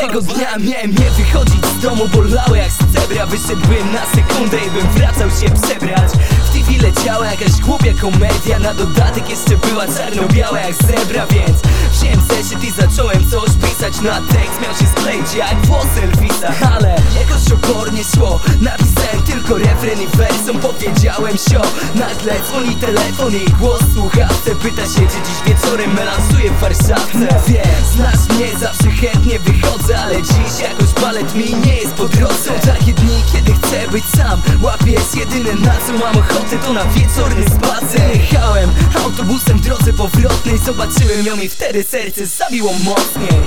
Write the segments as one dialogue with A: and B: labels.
A: Tego dnia miałem nie wychodzić z domu Bolało jak z cebra. Wyszedłbym na sekundę i bym wracał się przebrać. W chwili leciała jakaś głupia komedia. Na dodatek jeszcze była czarno-biała jak zebra Więc wziąłem zeszyt i zacząłem coś pisać. Na tekst miał się skleić jak włos Elvisa. Ale jakoś opornie szło. Napisałem tylko refren i wersą Powiedziałem sio. Nagle dzwoni telefon i głos słuchawce Pyta się czy dziś wieczorem melansuje w Warszawce Mówię, znasz mnie, zawsze chętnie wychodzę Ale dziś jakoś balet mi nie jest po drodze. Takie dni, kiedy chcę być sam Łapiesz jedyne na co mam ochotę To na wieczorny spacer. Jechałem autobusem drodze powrotnej Zobaczyłem ją i wtedy serce zabiło mocniej.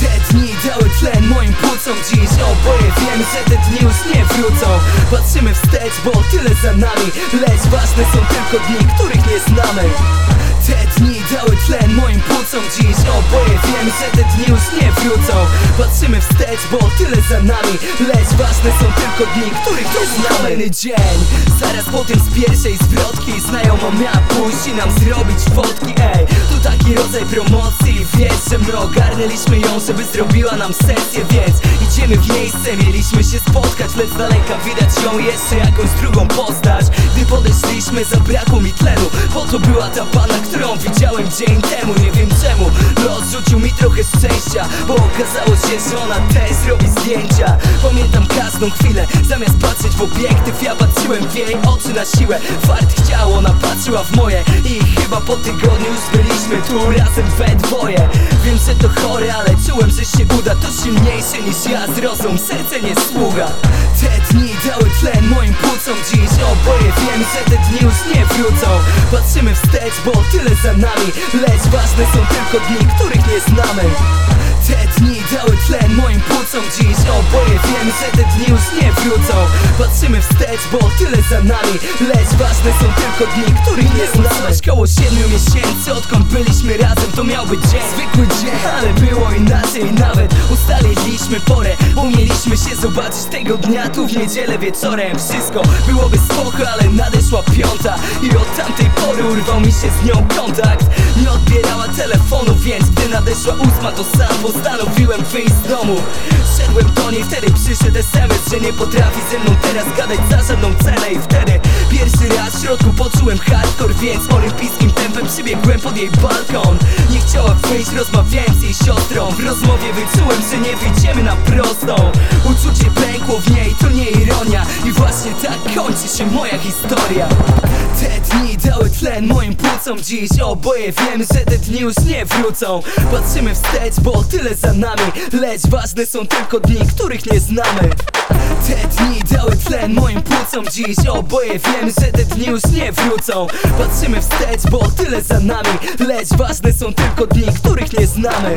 A: Te dni dały tlen moim płucom Dziś oboje wiemy, że te dni już nie wrócą. Patrzymy wstecz, bo tyle za nami. Lecz ważne są tylko dni, których nie znamy. Te dni dały tlen moim płucom. Dziś oboje wiemy, że te dni już nie wrócą. Patrzymy wstecz, bo tyle za nami. Lecz ważne są tylko dni, których nie znamy. Kolejny dzień, zaraz po tym z pierwszej zwrotki. Znajoma miała pójść i nam zrobić fotki Ej, tu taki rodzaj promocji Wiesz, że my ogarnęliśmy ją, żeby zrobiła nam sesję Więc idziemy w miejsce, mieliśmy się spotkać Lecz daleka widać ją jeszcze jakąś drugą postać. Gdy podeszliśmy, zabrakło mi tlenu Po to była ta pana, którą widziałem dzień temu. Nie wiem czemu, los rzucił mi trochę szczęścia Bo okazało się, że ona też robi zdjęcia. Pamiętam każdą chwilę, zamiast patrzeć w obiektyw Ja patrzyłem w jej oczy na siłę. Fart chciał, ona patrzyła w moje I chyba po tygodniu już byliśmy tu razem we dwoje Wiem, że to chore, ale czułem, że się uda. To silniejsze niż ja, zrozum, serce nie sługa. Te dni dały tlen moim płucom. Dziś oboje wiem, że te dni już nie wrócą. Patrzymy wstecz, bo tyle za nami. Lecz ważne są tylko dni, których nie znamy. Te dni dały tlen moim płucom Patrzymy wstecz, bo tyle za nami. Lecz ważne są tylko dni, których nie znamy Koło siedmiu miesięcy, odkąd byliśmy razem To miał być dzień, zwykły dzień Ale było inaczej, nawet ustaliliśmy porę Bo mieliśmy się zobaczyć tego dnia Tu w niedzielę wieczorem. Wszystko byłoby spoko, ale nadeszła piąta. I od tamtej pory urwał mi się z nią kontakt. Nie odbierała telefonu, więc gdy nadeszła ósma To sam postanowiłem wyjść z domu. Szedłem do niej, wtedy przyszedł SMS Że nie potrafi ze mną teraz gadać za żadną cenę. I wtedy pierwszy raz w środku poczułem hardcore Więc olimpijskim tempem przybiegłem pod jej balkon. Nie chciała wyjść, rozmawiałem z jej siostrą. W rozmowie wyczułem, że nie wyjdziemy na prostą. Uczucie pękło w niej, to nie ironia. I właśnie tak kończy się moja historia. Te dni dały tlen moim płucom. Dziś oboje wiemy, że te dni już nie wrócą. Patrzymy wstecz, bo tyle za nami. Lecz ważne są tylko dni, których nie znamy te dni dały tlen moim płucom. Dziś oboje wiemy, że te dni już nie wrócą. Patrzymy wstecz, bo tyle za nami. Lecz ważne są tylko dni, których nie znamy